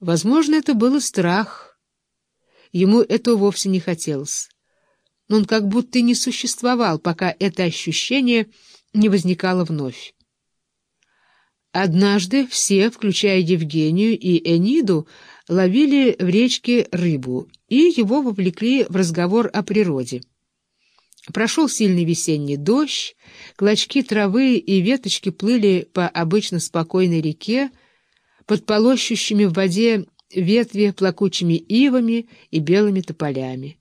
Возможно, это был страх. Ему этого вовсе не хотелось. Но он как будто и не существовал, пока это ощущение не возникало вновь. Однажды все, включая Евгению и Эниду, ловили в речке рыбу, и его вовлекли в разговор о природе. Прошел сильный весенний дождь, клочки травы и веточки плыли по обычно спокойной реке, под полощущими в воде ветви плакучими ивами и белыми тополями.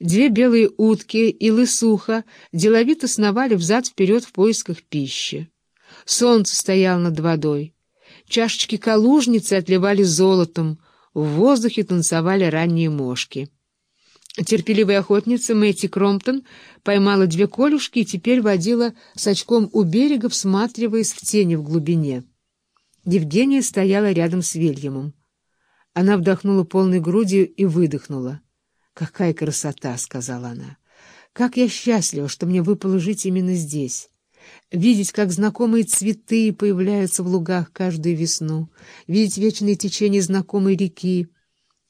Две белые утки и лысуха деловито сновали взад-вперед в поисках пищи. Солнце стояло над водой. Чашечки калужницы отливали золотом, в воздухе танцевали ранние мошки. Терпеливая охотница Мэтти Кромптон поймала две колюшки и теперь водила с очком у берега, всматриваясь в тени в глубине. Евгения стояла рядом с Вильямом. Она вдохнула полной грудью и выдохнула. «Какая красота!» — сказала она. «Как я счастлива, что мне выпало жить именно здесь!» видеть, как знакомые цветы появляются в лугах каждую весну, видеть вечные течения знакомой реки.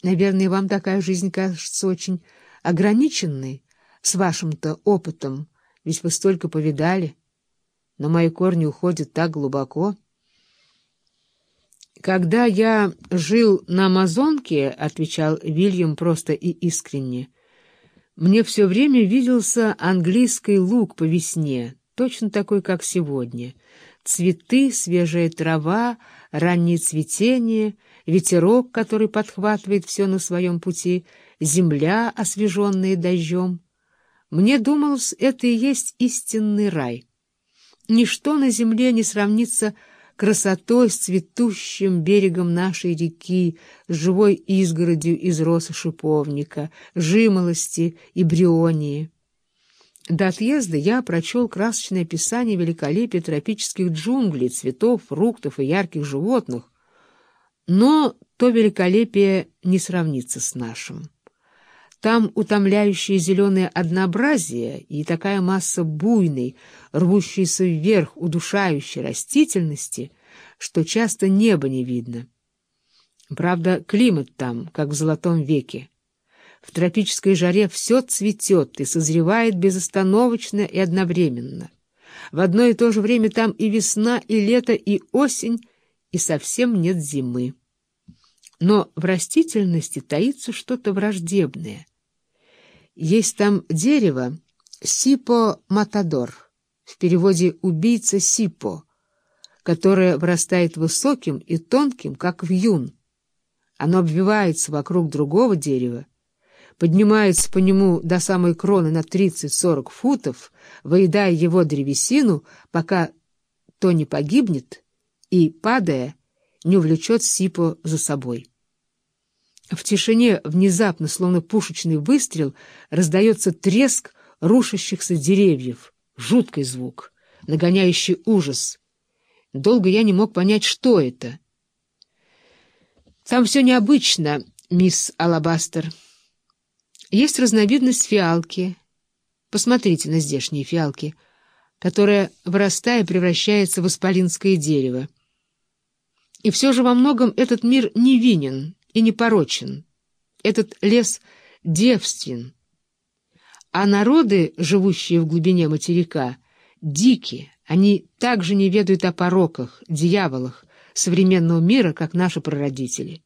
Наверное, вам такая жизнь кажется очень ограниченной, с вашим-то опытом, ведь вы столько повидали. Но мои корни уходят так глубоко. «Когда я жил на Амазонке, — отвечал Вильям просто и искренне, — мне все время виделся английский луг по весне, точно такой, как сегодня. Цветы, свежая трава, раннее цветение, ветерок, который подхватывает все на своем пути, земля, освеженная дождем. Мне думалось, это и есть истинный рай. Ничто на земле не сравнится красотой с цветущим берегом нашей реки, с живой изгородью из роса шиповника, жимолости и брионии. До отъезда я прочел красочное описание великолепия тропических джунглей, цветов, фруктов и ярких животных, но то великолепие не сравнится с нашим. Там утомляющее зеленое однообразие и такая масса буйной, рвущейся вверх, удушающей растительности, что часто небо не видно. Правда, климат там, как в Золотом веке. В тропической жаре все цветет и созревает безостановочно и одновременно. В одно и то же время там и весна, и лето, и осень, и совсем нет зимы. Но в растительности таится что-то враждебное. Есть там дерево сипо-матадор, в переводе «убийца сипо», которое вырастает высоким и тонким, как вьюн. Оно обвивается вокруг другого дерева, поднимается по нему до самой кроны на 30-40 футов, выедая его древесину, пока то не погибнет и, падая, не увлечет Сипо за собой. В тишине внезапно, словно пушечный выстрел, раздается треск рушащихся деревьев, жуткий звук, нагоняющий ужас. Долго я не мог понять, что это. «Там все необычно, мисс Алабастер». Есть разновидность фиалки. Посмотрите на здешние фиалки, которая, вырастая, превращается в исполинское дерево. И все же во многом этот мир невинен и непорочен. Этот лес девствен. А народы, живущие в глубине материка, дикие, они также не ведают о пороках, дьяволах современного мира, как наши прародители.